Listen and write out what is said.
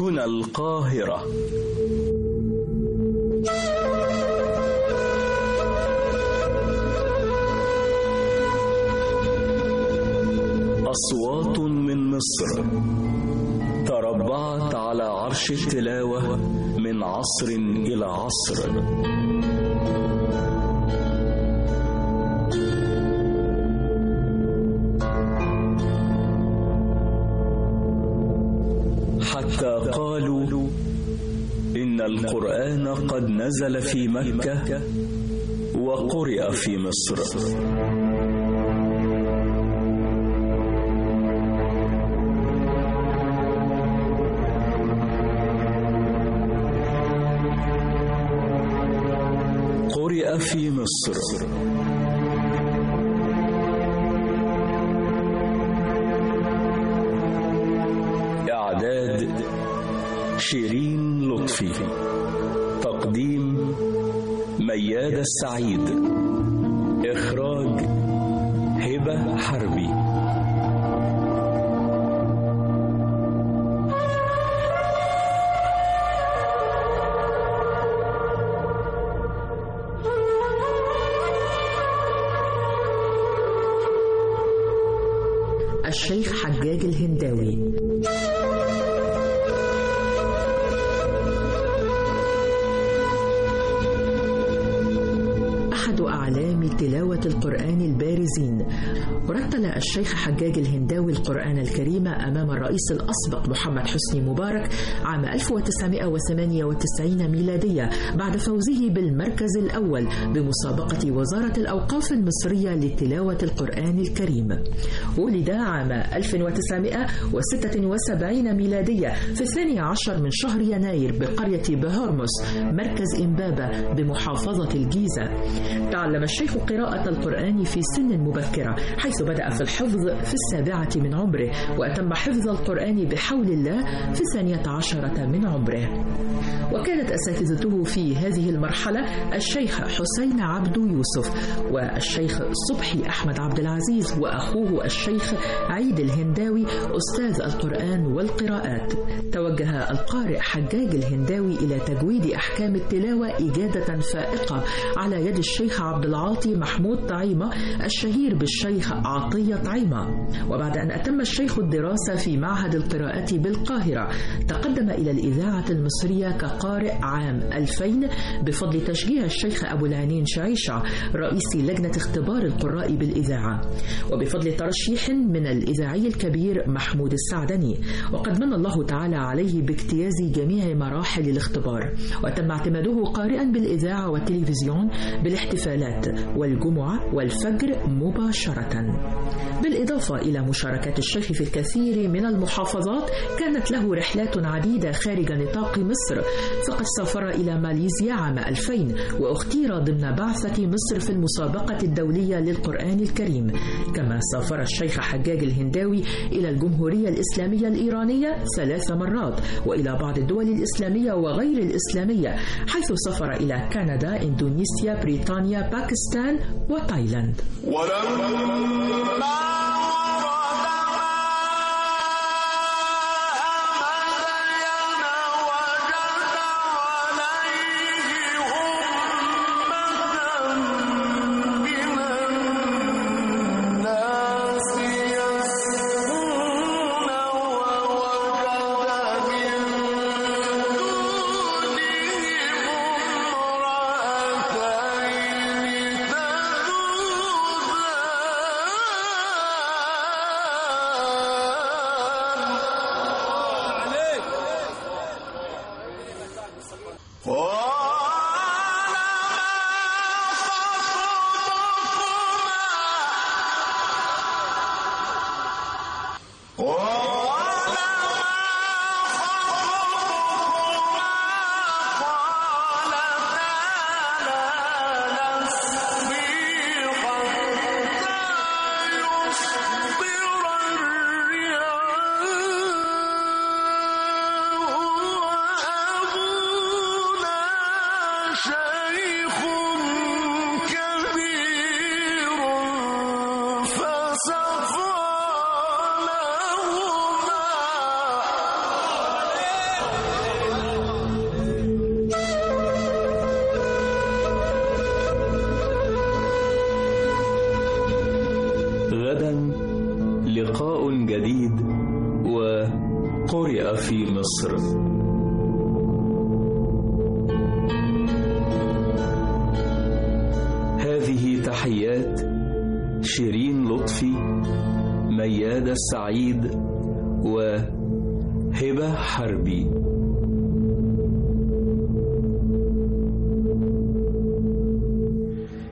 هنا القاهرة. أصوات من مصر. تربعت على عرش التلاوة من عصر إلى عصر. حتى قالوا إن القرآن قد نزل في مكة وقرئ في مصر. قرئ في مصر. شيرين لطفي. تقديم مياد السعيد. إخراج هبة حربي. الشيخ حجاج الهنداوي. أحد أعلام تلاوة القرآن البارزين. رتل الشيخ حجاج الهنداوي القرآن الكريم أمام الرئيس الأسبق محمد حسني مبارك عام 1998 ميلادية بعد فوزه بالمركز الأول بمسابقة وزارة الأوقاف المصرية لتلاوة القرآن الكريم. ولد عام 1976 ميلادية في الثاني عشر من شهر يناير بقرية بهرمس مركز إمبابة بمحافظة الجيزة. تعلم الشيخ قراءة القرآن في سن مبكرة حيث بدأ في الحفظ في السابعة من عمره وأتم حفظ القرآن بحول الله في الثانية عشرة من عمره. وكانت أساتذته في هذه المرحلة الشيخ حسين عبد يوسف والشيخ صبحي أحمد عبد العزيز وأخوه الشيخ عيد الهنداوي أستاذ القرآن والقراءات. توجه القارئ حجاج الهنداوي إلى تجويد أحكام التلاوة إجادة فائقة على يد الشيخ عبد العاطي محمود طعيمة الشهير بالشيخ عطية طعيمة. وبعد أن أتم الشيخ الدراسة في معهد القراءة بالقاهرة تقدم إلى الإذاعة المصرية كقارئ عام 2000 بفضل تشجيع الشيخ أبو العينين شعيشة رئيس لجنة اختبار القراء بالإذاعة وبفضل ترشيح من الإذاعي الكبير محمود السعدني. وقد من الله تعالى عليه باجتياز جميع مراحل الاختبار وتم اعتماده قارئا بالإذاعة والتلفزيون بالاحتفالات والجمعة والفجر مباشرة. بالإضافة إلى مشاركات الشيخ في الكثير من المحافظات كانت له رحلات عديدة خارج نطاق مصر فقد سافر إلى ماليزيا عام 2000 وأختير ضمن بعثة مصر في المسابقة الدولية للقرآن الكريم. كما سافر الشيخ حجاج الهنداوي إلى الجمهورية الإسلامية الإيرانية ثلاث مرات وإلى بعض الدول الإسلامية وغير الإسلامية حيث سافر إلى كندا إندونيسيا بريطانيا باكستان وتايلاند. ولما في مصر. هذه تحيات شيرين لطفي ميادة السعيد وهبة حربي.